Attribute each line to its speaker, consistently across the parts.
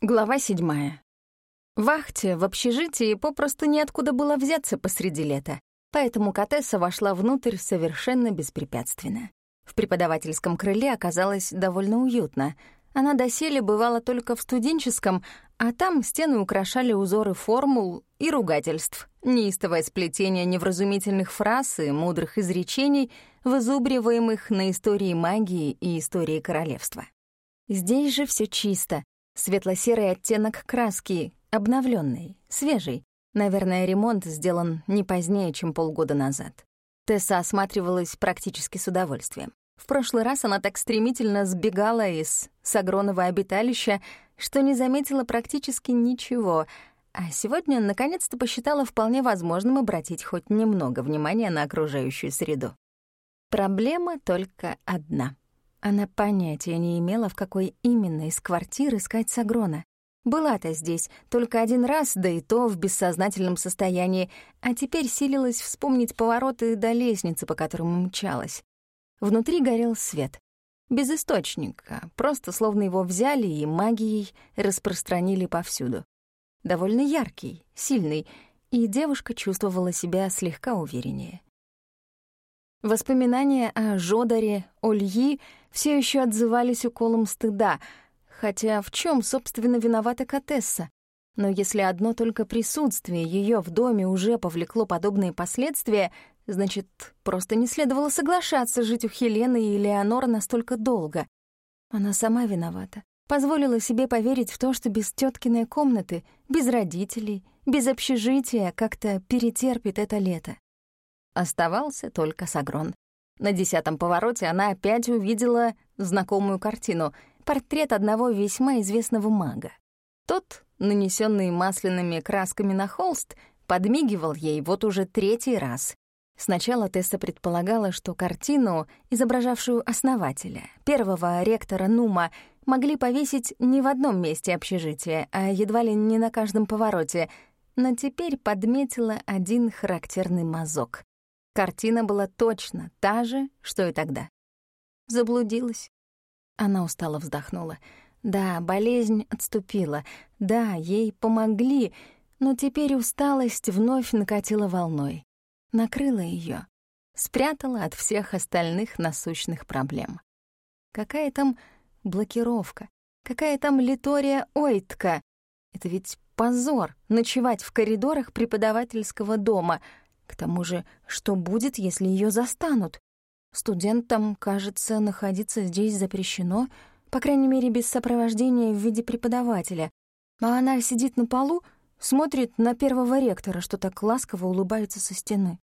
Speaker 1: Глава седьмая. Вахте в общежитии попросту неоткуда было взяться посреди лета, поэтому Катесса вошла внутрь совершенно беспрепятственно. В преподавательском крыле оказалось довольно уютно. Она доселе бывала только в студенческом, а там стены украшали узоры формул и ругательств, неистовое сплетение невразумительных фраз и мудрых изречений, вызубриваемых на истории магии и истории королевства. Здесь же все чисто, Светло-серый оттенок краски, обновленный, свежий. Наверное, ремонт сделан не позднее, чем полгода назад. Тесса осматривалась практически с удовольствием. В прошлый раз она так стремительно сбегала из сагронного обиталища, что не заметила практически ничего, а сегодня наконец-то посчитала вполне возможным обратить хоть немного внимания на окружающую среду. Проблема только одна — она понятия не имела, в какой именно из квартир искать Сагрона. Была-то здесь только один раз, да и то в бессознательном состоянии, а теперь силилась вспомнить повороты до лестницы, по которым мчалась. Внутри горел свет. Без источника, просто словно его взяли и магией распространили повсюду. Довольно яркий, сильный, и девушка чувствовала себя слегка увереннее. Воспоминания о Жодаре, Ольи все еще отзывались уколом стыда, хотя в чем, собственно, виновата Катесса? Но если одно только присутствие ее в доме уже повлекло подобные последствия, значит, просто не следовало соглашаться жить у Хелены и Леонора настолько долго. Она сама виновата. Позволила себе поверить в то, что без теткиной комнаты, без родителей, без общежития как-то перетерпит это лето. Оставался только Сагрон. На десятом повороте она опять увидела знакомую картину — портрет одного весьма известного мага. Тот, нанесенный масляными красками на холст, подмигивал ей вот уже третий раз. Сначала Тесса предполагала, что картину, изображавшую основателя, первого ректора Нума, могли повесить не в одном месте общежития, а едва ли не на каждом повороте, но теперь подметила один характерный мазок. Картина была точно та же, что и тогда. Заблудилась. Она устало вздохнула. Да, болезнь отступила. Да, ей помогли, но теперь усталость вновь накатила волной. Накрыла ее, спрятала от всех остальных насущных проблем. Какая там блокировка? Какая там литория Ойтка? Это ведь позор — ночевать в коридорах преподавательского дома — к тому же, что будет, если ее застанут? Студентам, кажется, находиться здесь запрещено, по крайней мере, без сопровождения в виде преподавателя. А она сидит на полу, смотрит на первого ректора, что так ласково улыбается со стены.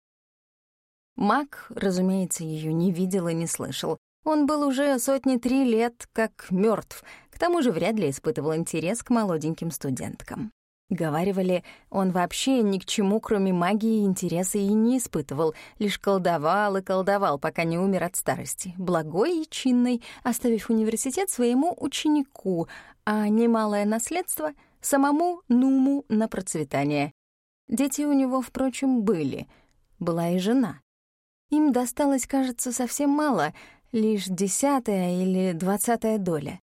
Speaker 1: Мак, разумеется, ее не видел и не слышал. Он был уже сотни три лет как мертв, к тому же вряд ли испытывал интерес к молоденьким студенткам. Говаривали, он вообще ни к чему, кроме магии, интереса и не испытывал, лишь колдовал и колдовал, пока не умер от старости, благой и чинный, оставив университет своему ученику, а немалое наследство — самому Нуму на процветание. Дети у него, впрочем, были. Была и жена. Им досталось, кажется, совсем мало, лишь десятая или двадцатая доля.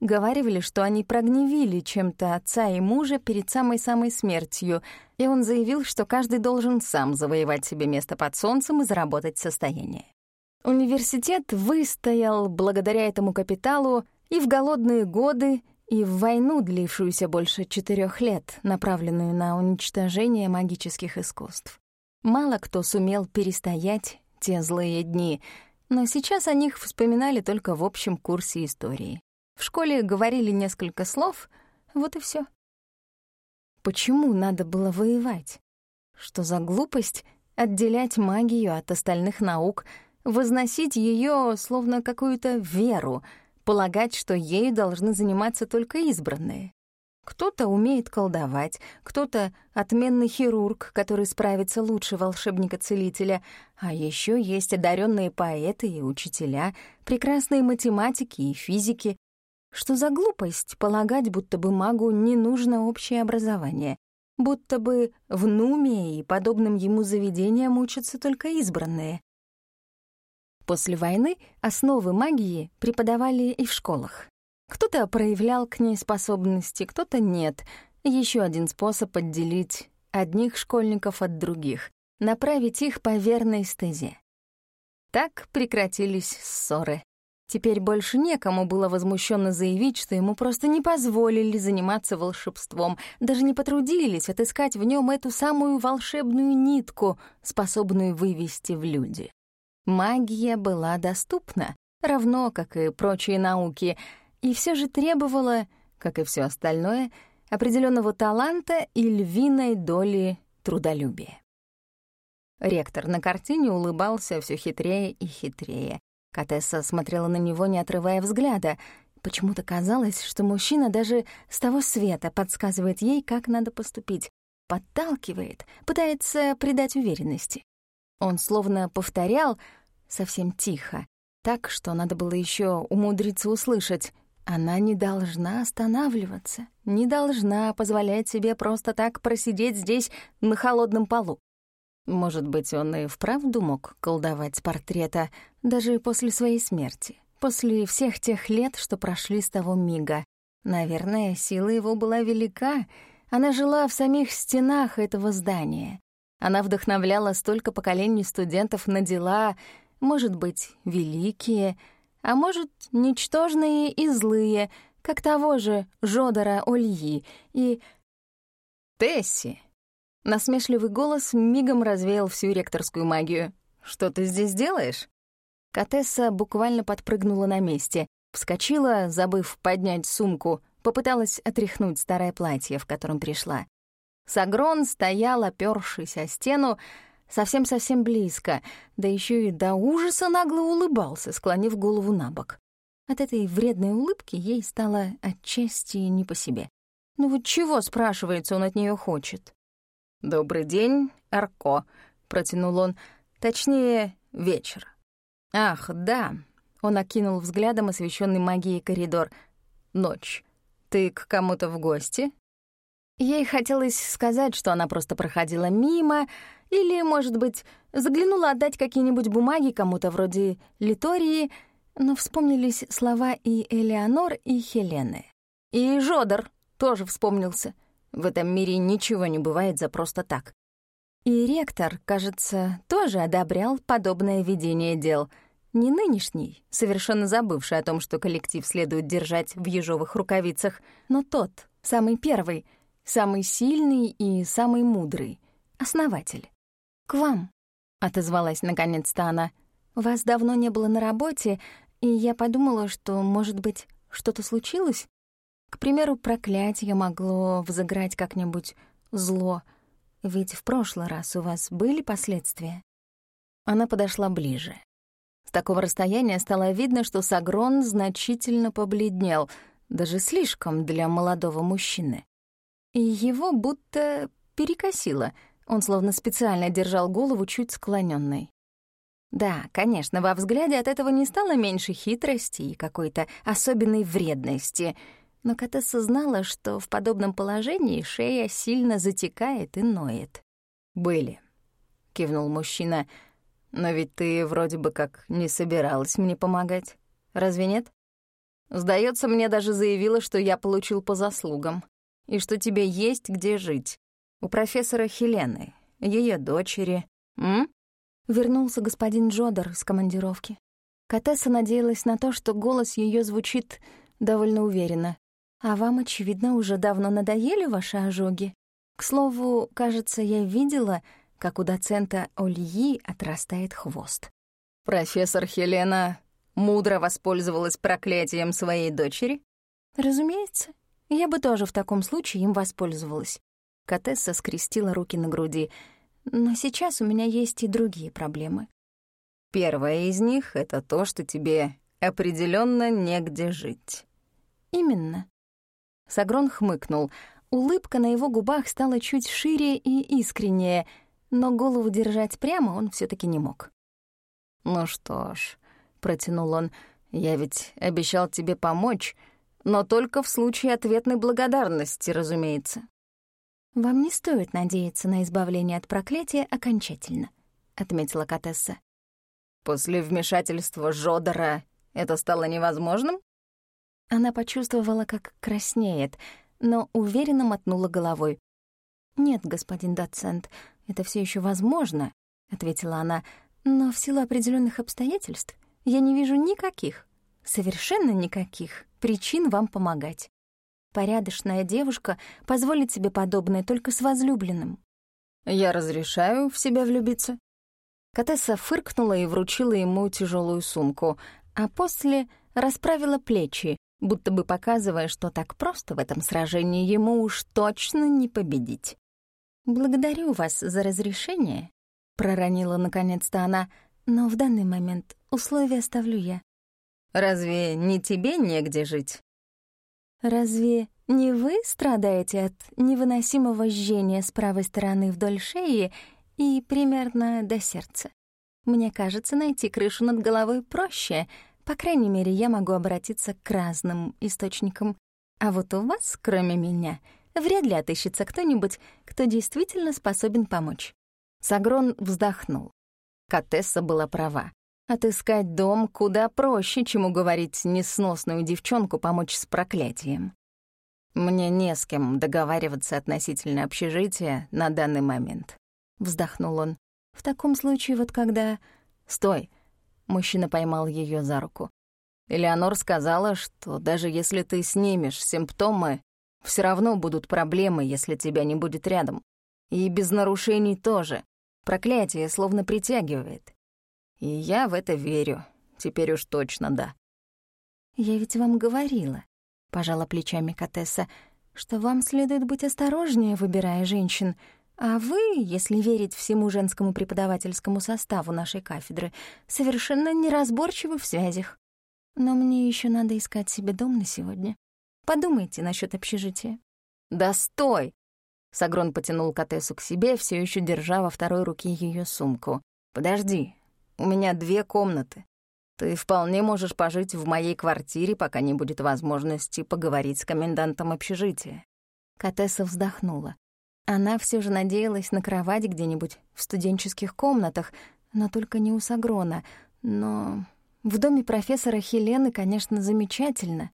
Speaker 1: Говаривали, что они прогневили чем-то отца и мужа перед самой-самой смертью, и он заявил, что каждый должен сам завоевать себе место под солнцем и заработать состояние. Университет выстоял благодаря этому капиталу и в голодные годы, и в войну, длившуюся больше четырех лет, направленную на уничтожение магических искусств. Мало кто сумел перестоять те злые дни, но сейчас о них вспоминали только в общем курсе истории. В школе говорили несколько слов, вот и все. Почему надо было воевать? Что за глупость отделять магию от остальных наук, возносить ее словно какую-то веру, полагать, что ею должны заниматься только избранные? Кто-то умеет колдовать, кто-то — отменный хирург, который справится лучше волшебника-целителя, а еще есть одаренные поэты и учителя, прекрасные математики и физики, что за глупость полагать, будто бы магу не нужно общее образование, будто бы в Нуме и подобным ему заведениям учатся только избранные. После войны основы магии преподавали и в школах. Кто-то проявлял к ней способности, кто-то нет. Еще один способ отделить одних школьников от других, направить их по верной стезе. Так прекратились ссоры. Теперь больше некому было возмущенно заявить, что ему просто не позволили заниматься волшебством, даже не потрудились отыскать в нем эту самую волшебную нитку, способную вывести в люди. Магия была доступна, равно как и прочие науки, и все же требовала, как и все остальное, определенного таланта и львиной доли трудолюбия. Ректор на картине улыбался все хитрее и хитрее. Катесса смотрела на него, не отрывая взгляда. Почему-то казалось, что мужчина даже с того света подсказывает ей, как надо поступить. Подталкивает, пытается придать уверенности. Он словно повторял совсем тихо, так, что надо было еще умудриться услышать. Она не должна останавливаться, не должна позволять себе просто так просидеть здесь на холодном полу. Может быть, он и вправду мог колдовать с портрета даже после своей смерти, после всех тех лет, что прошли с того мига. Наверное, сила его была велика. Она жила в самих стенах этого здания. Она вдохновляла столько поколений студентов на дела, может быть, великие, а может, ничтожные и злые, как того же Жодора Ольи и... «Тесси!» Насмешливый голос мигом развеял всю ректорскую магию. «Что ты здесь делаешь?» Катесса буквально подпрыгнула на месте, вскочила, забыв поднять сумку, попыталась отряхнуть старое платье, в котором пришла. Сагрон стоял, опёршись о стену, совсем-совсем близко, да еще и до ужаса нагло улыбался, склонив голову на бок. От этой вредной улыбки ей стало отчасти не по себе. Ну вот чего, спрашивается, он от нее хочет? «Добрый день, Арко», — протянул он. «Точнее, вечер». «Ах, да», — он окинул взглядом освещенный магией коридор. «Ночь. Ты к кому-то в гости?» Ей хотелось сказать, что она просто проходила мимо, или, может быть, заглянула отдать какие-нибудь бумаги кому-то вроде Литории, но вспомнились слова и Элеонор, и Хелены. И Жодор тоже вспомнился — в этом мире ничего не бывает за просто так. И ректор, кажется, тоже одобрял подобное ведение дел. Не нынешний, совершенно забывший о том, что коллектив следует держать в ежовых рукавицах, но тот, самый первый, самый сильный и самый мудрый, основатель. «К вам», — отозвалась наконец-то она. «Вас давно не было на работе, и я подумала, что, может быть, что-то случилось?» К примеру, проклятие могло взыграть как-нибудь зло, ведь в прошлый раз у вас были последствия. Она подошла ближе. С такого расстояния стало видно, что Сагрон значительно побледнел, даже слишком для молодого мужчины. И его будто перекосило, он словно специально держал голову чуть склоненной. Да, конечно, во взгляде от этого не стало меньше хитрости и какой-то особенной вредности — но Катесса знала, что в подобном положении шея сильно затекает и ноет. «Были», — кивнул мужчина, — «но ведь ты вроде бы как не собиралась мне помогать. Разве нет? Сдается, мне даже заявила, что я получил по заслугам, и что тебе есть где жить. У профессора Хелены, ее дочери. М?» Вернулся господин Джодер с командировки. Катесса надеялась на то, что голос ее звучит довольно уверенно. А вам, очевидно, уже давно надоели ваши ожоги. К слову, кажется, я видела, как у доцента Ольи отрастает хвост. Профессор Хелена мудро воспользовалась проклятием своей дочери? Разумеется. Я бы тоже в таком случае им воспользовалась. Катесса скрестила руки на груди. Но сейчас у меня есть и другие проблемы. Первая из них — это то, что тебе определенно негде жить. Именно. Сагрон хмыкнул. Улыбка на его губах стала чуть шире и искреннее, но голову держать прямо он все таки не мог. «Ну что ж», — протянул он, — «я ведь обещал тебе помочь, но только в случае ответной благодарности, разумеется». «Вам не стоит надеяться на избавление от проклятия окончательно», — отметила Катесса. «После вмешательства Жодора это стало невозможным?» Она почувствовала, как краснеет, но уверенно мотнула головой. «Нет, господин доцент, это все еще возможно», — ответила она, «но в силу определенных обстоятельств я не вижу никаких, совершенно никаких причин вам помогать. Порядочная девушка позволит себе подобное только с возлюбленным».
Speaker 2: «Я разрешаю в себя влюбиться».
Speaker 1: Катесса фыркнула и вручила ему тяжелую сумку, а после расправила плечи, будто бы показывая, что так просто в этом сражении ему уж точно не победить. «Благодарю вас за разрешение», — проронила наконец-то она, «но в данный момент условия ставлю я».
Speaker 2: «Разве не тебе негде жить?»
Speaker 1: «Разве не вы страдаете от невыносимого жжения с правой стороны вдоль шеи и примерно до сердца? Мне кажется, найти крышу над головой проще — по крайней мере, я могу обратиться к разным источникам. А вот у вас, кроме меня, вряд ли отыщется кто-нибудь, кто действительно способен помочь». Сагрон вздохнул. Катесса была права. Отыскать дом куда проще, чем уговорить несносную девчонку помочь с проклятием.
Speaker 2: «Мне не с кем договариваться относительно общежития на данный момент», — вздохнул он.
Speaker 1: «В таком случае, вот когда...»
Speaker 2: «Стой!» Мужчина поймал ее за руку. Элеонор сказала, что даже если ты снимешь симптомы, все равно будут проблемы, если тебя не будет рядом. И без нарушений тоже. Проклятие словно притягивает. И я в это верю. Теперь уж точно да.
Speaker 1: «Я ведь вам говорила», — пожала плечами Катесса, «что вам следует быть осторожнее, выбирая женщин. А вы, если верить всему женскому преподавательскому составу нашей кафедры, совершенно неразборчивы в связях. Но мне еще надо искать себе дом на сегодня. Подумайте насчет общежития».
Speaker 2: «Да стой!» Сагрон потянул Катесу к себе, все еще держа во второй руке ее сумку. «Подожди, у меня две комнаты. Ты вполне можешь пожить в моей квартире, пока не будет возможности поговорить с комендантом общежития».
Speaker 1: Катесса вздохнула. Она все же надеялась на кровать где-нибудь в студенческих комнатах, но только не у Сагрона. Но в доме профессора Хелены, конечно, замечательно.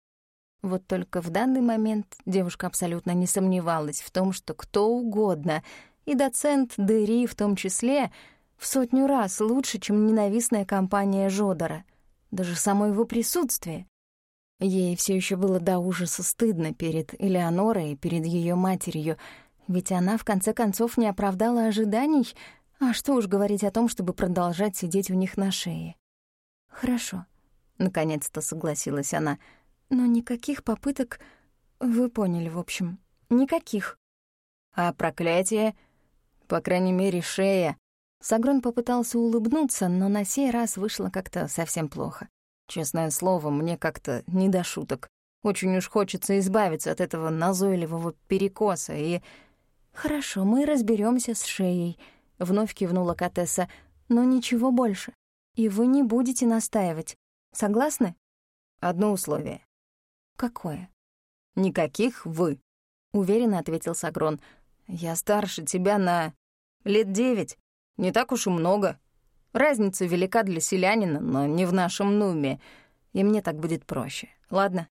Speaker 1: Вот только в данный момент девушка абсолютно не сомневалась в том, что кто угодно, и доцент Дери в том числе, в сотню раз лучше, чем ненавистная компания Жодора. Даже само его присутствие. Ей все еще было до ужаса стыдно перед Элеонорой и перед ее матерью — ведь она, в конце концов, не оправдала ожиданий, а что уж говорить о том, чтобы продолжать сидеть у них на шее. «Хорошо», — наконец-то согласилась она, «но никаких попыток... Вы поняли, в общем, никаких».
Speaker 2: «А проклятие? По крайней мере, шея».
Speaker 1: Сагрон попытался улыбнуться, но на сей раз вышло как-то совсем плохо.
Speaker 2: Честное слово, мне как-то не до шуток. Очень уж хочется избавиться от этого назойливого перекоса и
Speaker 1: «Хорошо, мы разберемся с шеей», — вновь кивнула Катесса, «но ничего больше. И вы не будете настаивать. Согласны?»
Speaker 2: «Одно условие».
Speaker 1: «Какое?»
Speaker 2: «Никаких «вы», — уверенно ответил Сагрон. «Я старше тебя на лет девять. Не так уж и много. Разница велика для селянина, но не в нашем нуме. И мне так будет проще. Ладно?»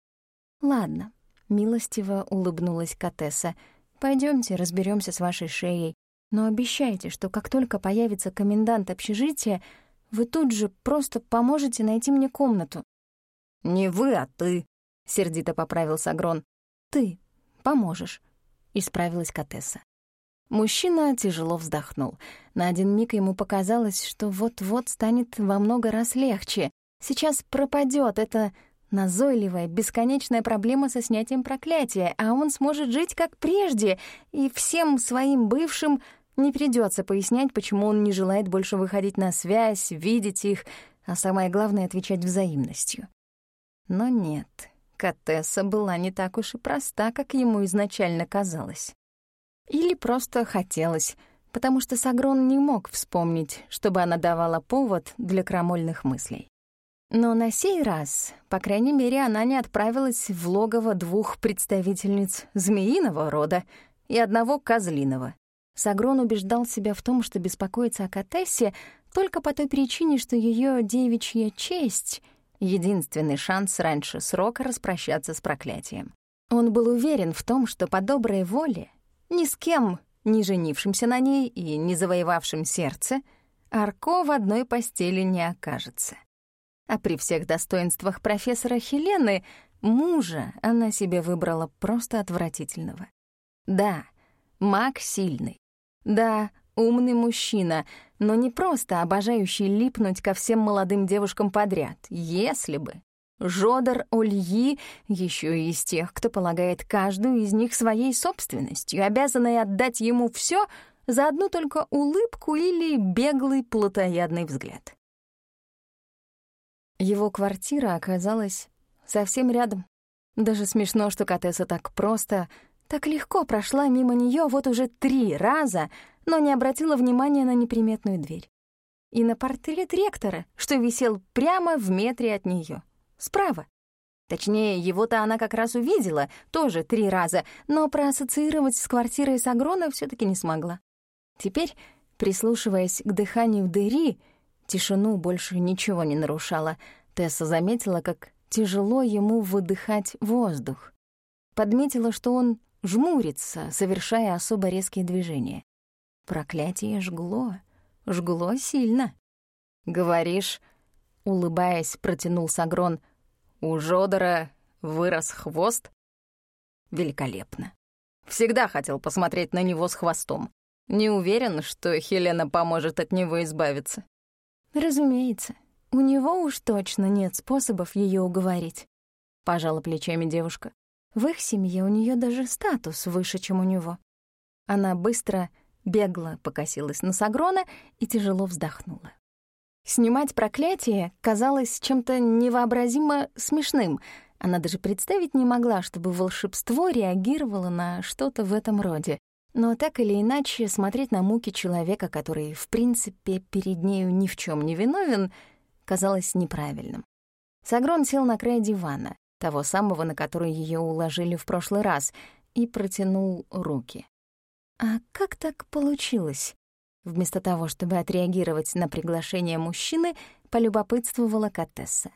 Speaker 1: «Ладно», — милостиво улыбнулась Катесса. Пойдемте, разберемся с вашей шеей. Но обещайте, что как только появится комендант общежития, вы тут же просто поможете найти мне комнату».
Speaker 2: «Не вы, а ты», — сердито поправил Сагрон.
Speaker 1: «Ты поможешь», — исправилась Катесса. Мужчина тяжело вздохнул. На один миг ему показалось, что вот-вот станет во много раз легче. Сейчас пропадет это Назойливая, бесконечная проблема со снятием проклятия, а он сможет жить как прежде, и всем своим бывшим не придется пояснять, почему он не желает больше выходить на связь, видеть их, а самое главное — отвечать взаимностью. Но нет, Катесса была не так уж и проста, как ему изначально казалось. Или просто хотелось, потому что Сагрон не мог вспомнить, чтобы она давала повод для крамольных мыслей. Но на сей раз, по крайней мере, она не отправилась в логово двух представительниц змеиного рода и одного козлиного. Сагрон убеждал себя в том, что беспокоится о Катессе только по той причине, что ее девичья честь Единственный шанс раньше срока распрощаться с проклятием. Он был уверен в том, что по доброй воле ни с кем, не женившимся на ней и не завоевавшим сердце, Арко в одной постели не окажется. А при всех достоинствах профессора Хелены мужа она себе выбрала просто отвратительного. Да, маг сильный. Да, умный мужчина, но не просто обожающий липнуть ко всем молодым девушкам подряд, если бы. Жодор Ольи еще и из тех, кто полагает каждую из них своей собственностью, обязанной отдать ему все за одну только улыбку или беглый плотоядный взгляд. Его квартира оказалась совсем рядом. Даже смешно, что Катесса так просто, так легко прошла мимо нее вот уже три раза, но не обратила внимания на неприметную дверь. И на портрет ректора, что висел прямо в метре от нее, справа. Точнее, его-то она как раз увидела, тоже три раза, но проассоциировать с квартирой Сагрона все таки не смогла. Теперь, прислушиваясь к дыханию Дери, тишину больше ничего не нарушала, Тесса заметила, как тяжело ему выдыхать воздух. Подметила, что он жмурится, совершая особо резкие движения. Проклятие жгло, жгло сильно. «Говоришь», — улыбаясь, протянул Сагрон, «у Жодора вырос хвост?» «Великолепно. Всегда хотел посмотреть на него с хвостом. Не уверен, что Хелена поможет от него избавиться». «Разумеется. У него уж точно нет способов ее уговорить», — пожала плечами девушка. «В их семье у нее даже статус выше, чем у него». Она быстро бегло покосилась на Сагрона и тяжело вздохнула. Снимать проклятие казалось чем-то невообразимо смешным. Она даже представить не могла, чтобы волшебство реагировало на что-то в этом роде. Но так или иначе, смотреть на муки человека, который, в принципе, перед нею ни в чем не виновен, казалось неправильным. Сагрон сел на край дивана, того самого, на который ее уложили в прошлый раз, и протянул руки. «А как так получилось?» Вместо того, чтобы отреагировать на приглашение мужчины, полюбопытствовала Катесса.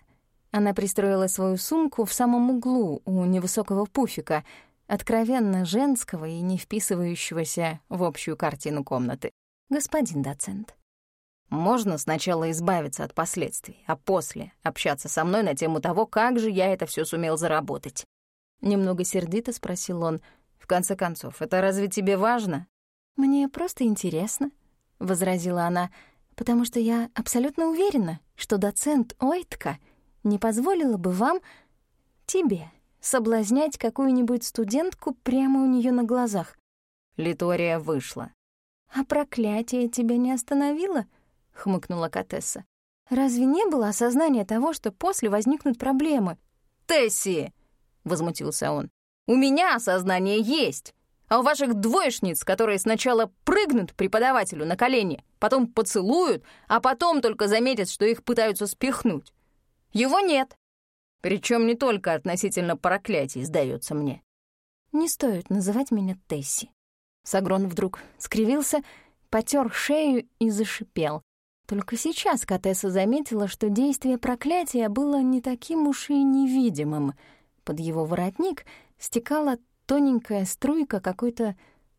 Speaker 1: Она пристроила свою сумку в самом углу у невысокого пуфика, откровенно женского и не вписывающегося в общую картину комнаты. «Господин доцент». «Можно сначала избавиться от последствий, а после общаться со мной на тему того, как же я это все сумел заработать?» Немного сердито спросил он, в конце концов, это разве тебе важно? Мне просто интересно, возразила она, потому что я абсолютно уверена, что доцент Ойтка не позволила бы вам тебе соблазнять какую-нибудь студентку прямо у нее на глазах. Литория вышла. А проклятие тебя не остановило? хмыкнула Катесса. Разве не было осознания того, что после возникнут проблемы? Тесси, возмутился он. У меня осознание есть. А у ваших двоечниц, которые сначала прыгнут преподавателю на колени, потом поцелуют, а потом только заметят, что их пытаются спихнуть. Его нет. Причем не только относительно проклятий, сдается мне. Не стоит называть меня Тесси. Сагрон вдруг скривился, потер шею и зашипел. Только сейчас Катесса заметила, что действие проклятия было не таким уж и невидимым. Под его воротник — стекала тоненькая струйка какой-то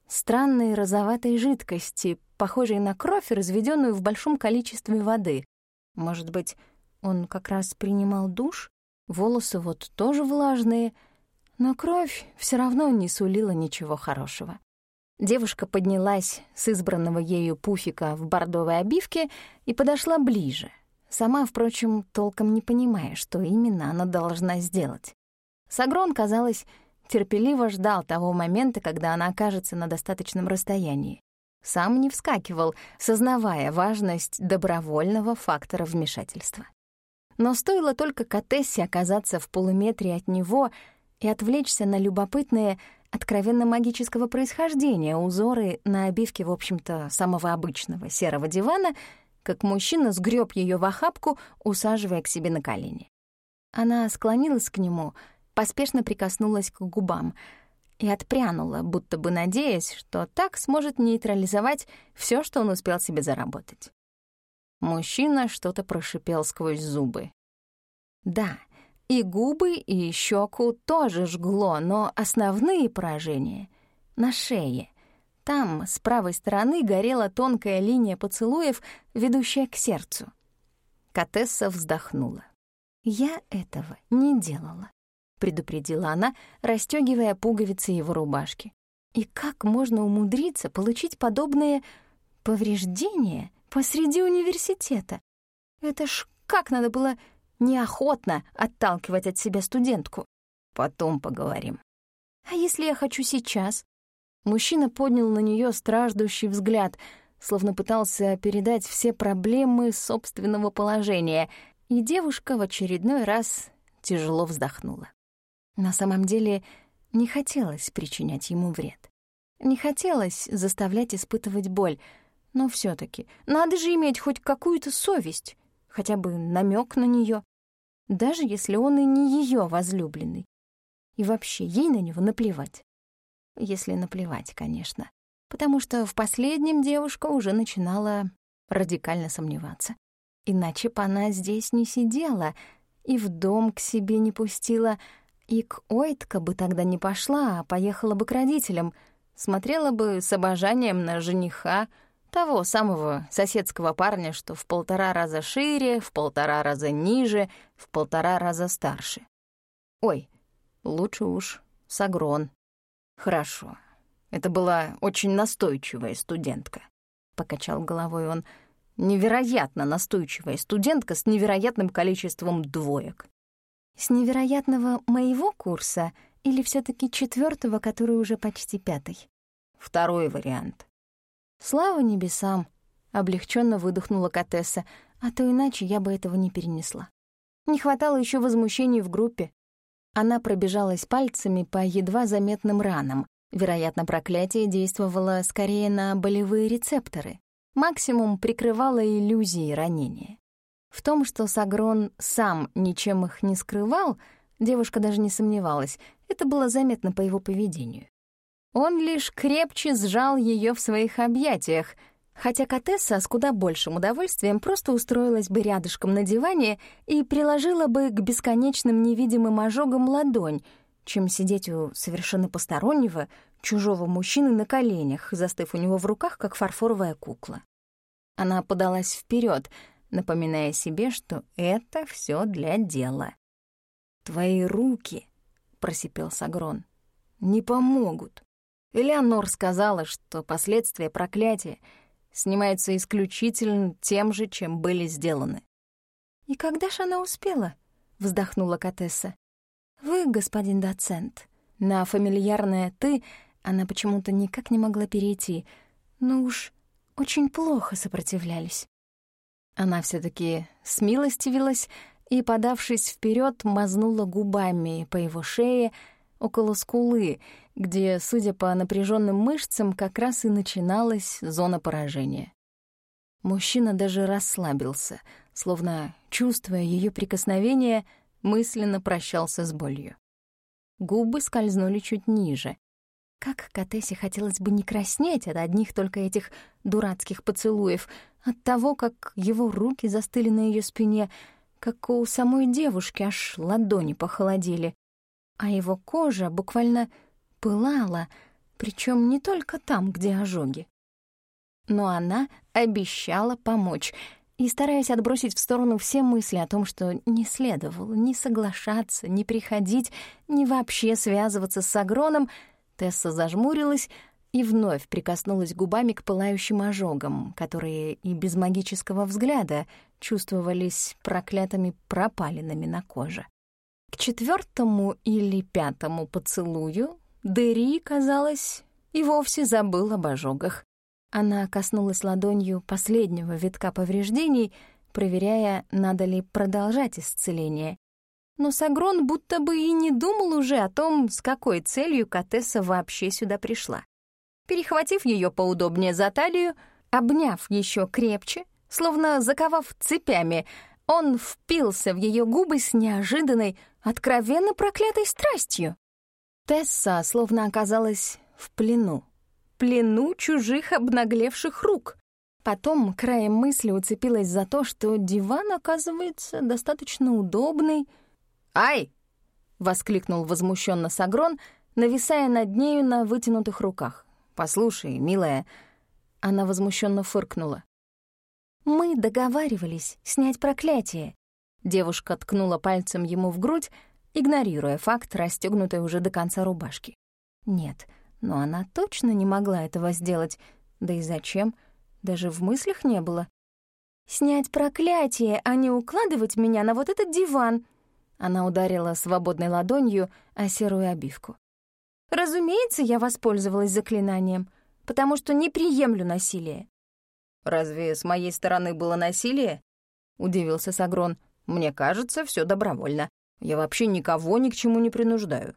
Speaker 1: странной розоватой жидкости, похожей на кровь, разведенную в большом количестве воды. Может быть, он как раз принимал душ? Волосы вот тоже влажные, но кровь все равно не сулила ничего хорошего. Девушка поднялась с избранного ею пуфика в бордовой обивке и подошла ближе, сама, впрочем, толком не понимая, что именно она должна сделать. Сагрон, казалось, терпеливо ждал того момента, когда она окажется на достаточном расстоянии. Сам не вскакивал, сознавая важность добровольного фактора вмешательства. Но стоило только Катессе оказаться в полуметре от него и отвлечься на любопытные, откровенно магического происхождения узоры на обивке, в общем-то, самого обычного серого дивана, как мужчина сгреб ее в охапку, усаживая к себе на колени. Она склонилась к нему — поспешно прикоснулась к губам и отпрянула, будто бы надеясь, что так сможет нейтрализовать все, что он успел себе заработать. Мужчина что-то прошипел сквозь зубы. Да, и губы, и щеку тоже жгло, но основные поражения — на шее. Там, с правой стороны, горела тонкая линия поцелуев, ведущая к сердцу. Катесса вздохнула. «Я этого не делала», — предупредила она, расстегивая пуговицы его рубашки. «И как можно умудриться получить подобные повреждения посреди университета? Это ж как надо было неохотно отталкивать от себя студентку. Потом поговорим. А если я хочу сейчас? Мужчина поднял на нее страждущий взгляд, словно пытался передать все проблемы собственного положения, и девушка в очередной раз тяжело вздохнула. На самом деле не хотелось причинять ему вред. Не хотелось заставлять испытывать боль, но все таки надо же иметь хоть какую-то совесть, хотя бы намек на нее даже если он и не ее возлюбленный. И вообще, ей на него наплевать. Если наплевать, конечно. Потому что в последнем девушка уже начинала радикально сомневаться. Иначе бы она здесь не сидела и в дом к себе не пустила, и к Ойтка бы тогда не пошла, а поехала бы к родителям, смотрела бы с обожанием на жениха, того самого соседского парня, что в полтора раза шире, в полтора раза ниже, в полтора раза старше. Ой, лучше уж Сагрон. Хорошо. Это была очень настойчивая студентка. Покачал головой он. Невероятно настойчивая студентка с невероятным количеством двоек. С невероятного моего курса или все таки четвертого, который уже почти пятый? Второй вариант. «Слава небесам!» — облегченно выдохнула Катесса, а то иначе я бы этого не перенесла. Не хватало еще возмущений в группе. Она пробежалась пальцами по едва заметным ранам. Вероятно, проклятие действовало скорее на болевые рецепторы. Максимум прикрывало иллюзии ранения. В том, что Сагрон сам ничем их не скрывал, девушка даже не сомневалась. Это было заметно по его поведению. Он лишь крепче сжал ее в своих объятиях, хотя Катесса с куда большим удовольствием просто устроилась бы рядышком на диване и приложила бы к бесконечным невидимым ожогам ладонь, чем сидеть у совершенно постороннего, чужого мужчины на коленях, застыв у него в руках, как фарфоровая кукла. Она подалась вперед, напоминая себе, что это все для дела. «Твои руки», — просипел Сагрон, — «не помогут». Элеонор сказала, что последствия проклятия снимаются исключительно тем же, чем были сделаны. «И когда ж она успела?» — вздохнула Катесса. «Вы, господин доцент». На фамильярное «ты» она почему-то никак не могла перейти, но уж очень плохо сопротивлялись. Она все таки смилостивилась и, подавшись вперед, мазнула губами по его шее, около скулы, где, судя по напряженным мышцам, как раз и начиналась зона поражения. Мужчина даже расслабился, словно, чувствуя ее прикосновение, мысленно прощался с болью. Губы скользнули чуть ниже. Как Катессе хотелось бы не краснеть от одних только этих дурацких поцелуев, от того, как его руки застыли на ее спине, как у самой девушки аж ладони похолодели а его кожа буквально пылала, причем не только там, где ожоги. Но она обещала помочь, и, стараясь отбросить в сторону все мысли о том, что не следовало ни соглашаться, ни приходить, ни вообще связываться с Агроном, Тесса зажмурилась и вновь прикоснулась губами к пылающим ожогам, которые и без магического взгляда чувствовались проклятыми пропалинами на коже. К четвертому или пятому поцелую Дери, казалось, и вовсе забыл об ожогах. Она коснулась ладонью последнего витка повреждений, проверяя, надо ли продолжать исцеление. Но Сагрон будто бы и не думал уже о том, с какой целью Катесса вообще сюда пришла. Перехватив ее поудобнее за талию, обняв еще крепче, словно заковав цепями, он впился в ее губы с неожиданной, откровенно проклятой страстью. Тесса словно оказалась в плену. Плену чужих обнаглевших рук. Потом краем мысли уцепилась за то, что диван, оказывается, достаточно удобный.
Speaker 2: «Ай!» — воскликнул возмущенно Сагрон, нависая над нею на вытянутых руках. «Послушай, милая...» Она возмущенно фыркнула.
Speaker 1: «Мы договаривались снять проклятие».
Speaker 2: Девушка ткнула пальцем ему в грудь, игнорируя факт, расстёгнутой уже до конца рубашки.
Speaker 1: Нет, но она точно не могла этого сделать. Да и зачем? Даже в мыслях не было. «Снять проклятие, а не укладывать меня на вот этот диван!» Она ударила свободной ладонью о серую обивку. «Разумеется, я воспользовалась заклинанием, потому что не приемлю насилие».
Speaker 2: «Разве с моей стороны было насилие?» — удивился Сагрон. «Мне кажется, все добровольно. Я вообще никого ни к чему не принуждаю».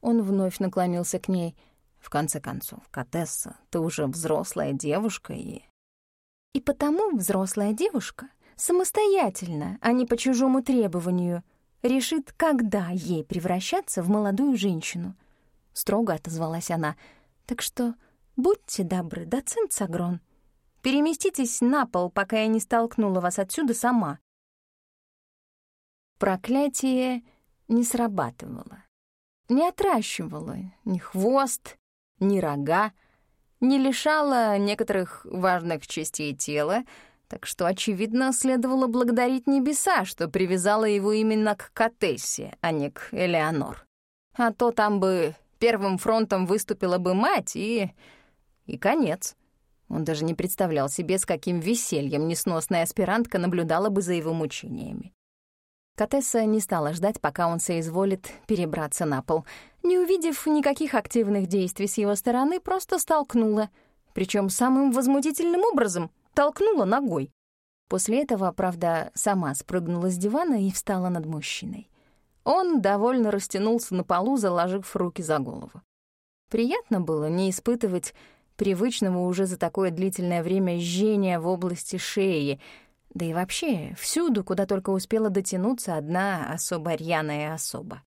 Speaker 2: Он вновь наклонился к ней. «В конце концов, Катесса, ты уже взрослая девушка и...»
Speaker 1: «И потому взрослая девушка самостоятельно, а не по чужому требованию, решит, когда ей превращаться в молодую женщину», — строго отозвалась она. «Так что будьте добры, доцент Сагрон, переместитесь на пол, пока я не столкнула вас отсюда сама». Проклятие не срабатывало. Не отращивало ни хвост, ни рога, не лишало некоторых важных частей тела, так что, очевидно, следовало благодарить небеса, что привязала его именно к Катессе, а не к Элеонор. А то там бы первым фронтом выступила бы мать и... и конец. Он даже не представлял себе, с каким весельем несносная аспирантка наблюдала бы за его мучениями. Катесса не стала ждать, пока он соизволит перебраться на пол. Не увидев никаких активных действий с его стороны, просто столкнула. Причем самым возмутительным образом — толкнула ногой. После этого, правда, сама спрыгнула с дивана и встала над мужчиной. Он довольно растянулся на полу, заложив руки за голову. Приятно было не испытывать привычного уже за такое длительное время жжения в области шеи — да и вообще, всюду, куда только успела дотянуться одна особо рьяная особа.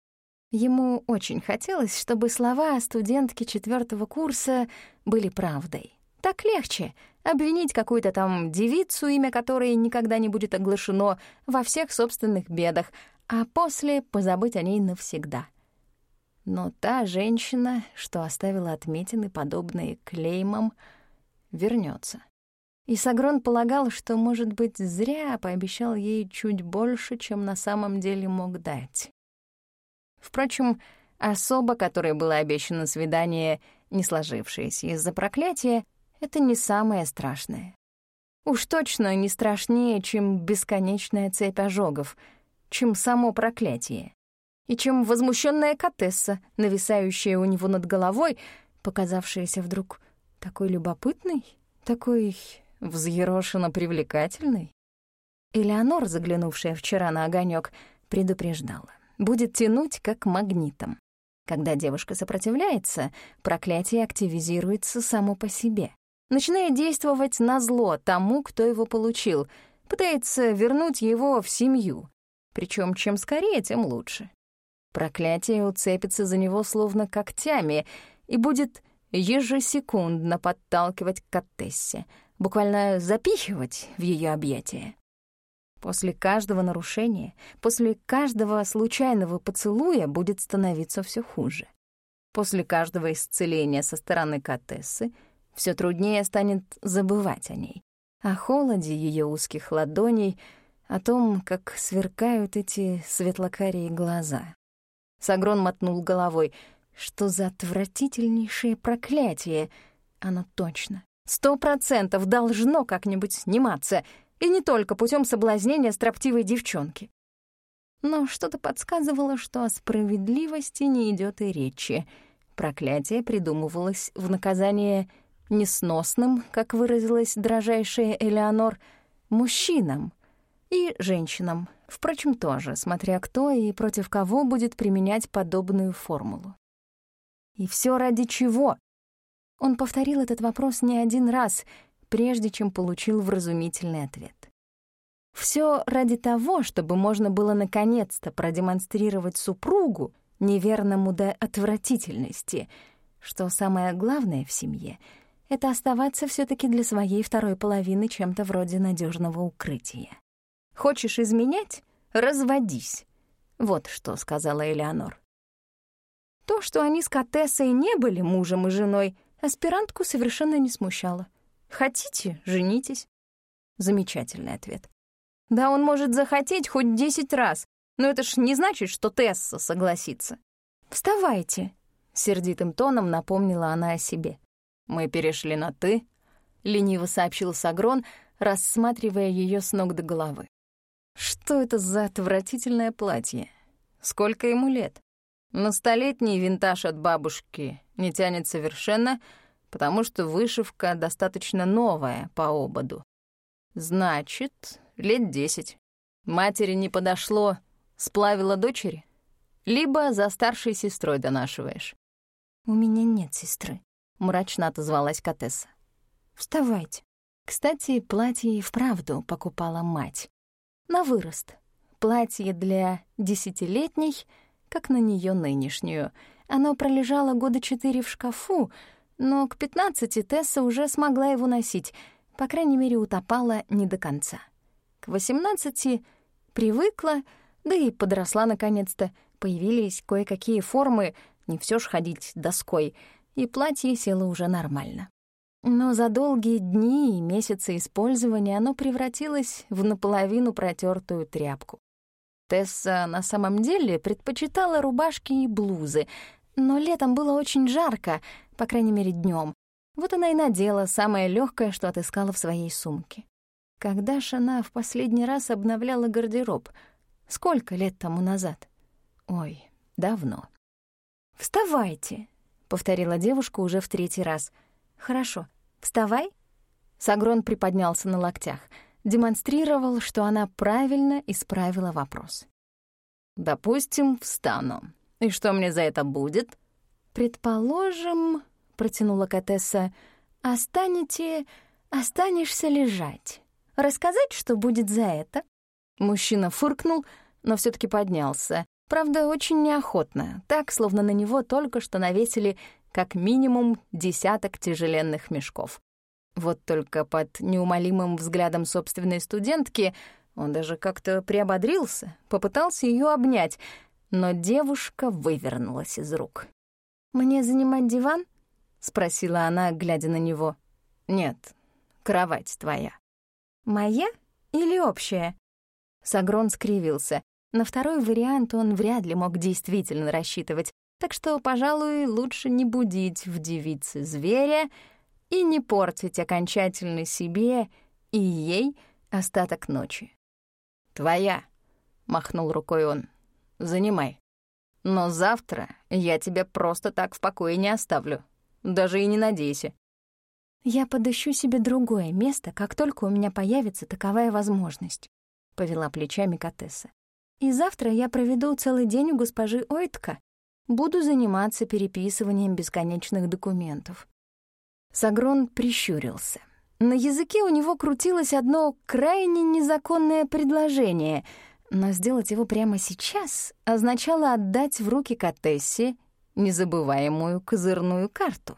Speaker 1: Ему очень хотелось, чтобы слова студентки четвертого курса были правдой. Так легче обвинить какую-то там девицу, имя которой никогда не будет оглашено во всех собственных бедах, а после позабыть о ней навсегда. Но та женщина, что оставила отметины, подобные клеймам, вернется. И Сагрон полагал, что, может быть, зря пообещал ей чуть больше, чем на самом деле мог дать. Впрочем, особа, которой было обещано свидание, не сложившееся из-за проклятия, это не самое страшное. Уж точно не страшнее, чем бесконечная цепь ожогов, чем само проклятие, и чем возмущенная Катесса, нависающая у него над головой, показавшаяся вдруг такой любопытной, такой взъерошенно привлекательной. Элеонор, заглянувшая вчера на огонек, предупреждала. Будет тянуть, как магнитом. Когда девушка сопротивляется, проклятие активизируется само по себе. Начинает действовать на зло тому, кто его получил, пытается вернуть его в семью. Причем чем скорее, тем лучше. Проклятие уцепится за него словно когтями и будет ежесекундно подталкивать к Каттессе, буквально запихивать в ее объятия. После каждого нарушения, после каждого случайного поцелуя будет становиться все хуже. После каждого исцеления со стороны Катессы все труднее станет забывать о ней, о холоде ее узких ладоней, о том, как сверкают эти светлокарие глаза. Сагрон мотнул головой. Что за отвратительнейшее проклятие! Оно точно, Сто процентов должно как-нибудь сниматься, и не только путем соблазнения строптивой девчонки. Но что-то подсказывало, что о справедливости не идет и речи. Проклятие придумывалось в наказание несносным, как выразилась дрожайшая Элеонор, мужчинам и женщинам, впрочем, тоже, смотря кто и против кого будет применять подобную формулу. И все ради чего? Он повторил этот вопрос не один раз, прежде чем получил вразумительный ответ. Все ради того, чтобы можно было наконец-то продемонстрировать супругу, неверному до отвратительности, что самое главное в семье — это оставаться все таки для своей второй половины чем-то вроде надежного укрытия. Хочешь изменять — разводись. Вот что сказала Элеонор. То, что они с Катессой не были мужем и женой, аспирантку совершенно не смущало. Хотите — женитесь. Замечательный ответ. Да он может захотеть хоть десять раз, но это ж не значит, что Тесса согласится. «Вставайте», — сердитым тоном напомнила она о себе.
Speaker 2: «Мы перешли на «ты», — лениво сообщил Сагрон, рассматривая ее с ног до головы. «Что это за отвратительное платье? Сколько ему лет? На столетний винтаж от бабушки не тянет совершенно, потому что вышивка достаточно новая по ободу. Значит, лет десять. Матери не подошло, сплавила дочери? Либо за старшей сестрой донашиваешь.
Speaker 1: «У меня нет сестры», — мрачно отозвалась Катесса. «Вставайте». Кстати, платье и вправду покупала мать. На вырост. Платье для десятилетней, как на нее нынешнюю. Оно пролежало года четыре в шкафу, но к пятнадцати Тесса уже смогла его носить, по крайней мере, утопала не до конца. К восемнадцати привыкла, да и подросла наконец-то, появились кое-какие формы, не все ж ходить доской, и платье село уже нормально. Но за долгие дни и месяцы использования оно превратилось в наполовину протертую тряпку. Тесса на самом деле предпочитала рубашки и блузы, но летом было очень жарко, по крайней мере, днем. Вот она и надела самое легкое, что отыскала в своей сумке. Когда ж она в последний раз обновляла гардероб? Сколько лет тому назад? Ой, давно. «Вставайте», — повторила девушка уже в третий раз. «Хорошо, вставай». Сагрон приподнялся на локтях, демонстрировал, что она правильно исправила вопрос.
Speaker 2: «Допустим, встану. И что мне за это будет?»
Speaker 1: «Предположим», — протянула Катесса, — «останете... останешься лежать. Рассказать, что будет за это?»
Speaker 2: Мужчина фыркнул, но все таки поднялся. Правда, очень неохотно, так, словно на него только что навесили как минимум десяток тяжеленных мешков. Вот только под неумолимым взглядом собственной студентки он даже как-то приободрился, попытался ее обнять, но девушка вывернулась из рук.
Speaker 1: «Мне занимать диван?»
Speaker 2: — спросила она, глядя на него. «Нет, кровать твоя».
Speaker 1: «Моя или общая?»
Speaker 2: Сагрон скривился. На второй вариант он вряд ли мог действительно рассчитывать, так что, пожалуй, лучше не будить в девице зверя и не портить окончательно себе и ей остаток ночи. «Твоя», — махнул рукой он, — «занимай. Но завтра я тебя просто так в покое не оставлю. Даже и не надейся».
Speaker 1: «Я подыщу себе другое место, как только у меня появится таковая возможность», — повела плечами Катесса. «И завтра я проведу целый день у госпожи Ойтка. Буду заниматься переписыванием бесконечных документов».
Speaker 2: Сагрон прищурился. На языке у него крутилось одно крайне незаконное предложение, но сделать его прямо сейчас означало отдать в руки Катессе незабываемую козырную карту.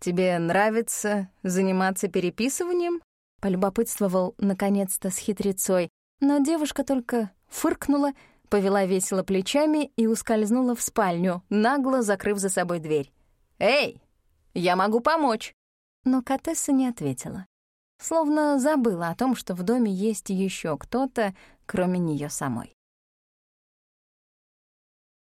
Speaker 2: «Тебе нравится заниматься переписыванием?» — полюбопытствовал наконец-то с хитрецой, но девушка только фыркнула, повела весело плечами и ускользнула в спальню, нагло закрыв за собой дверь. «Эй, я могу помочь!» Но Катесса не ответила. Словно забыла о том, что в доме есть еще кто-то, кроме нее самой.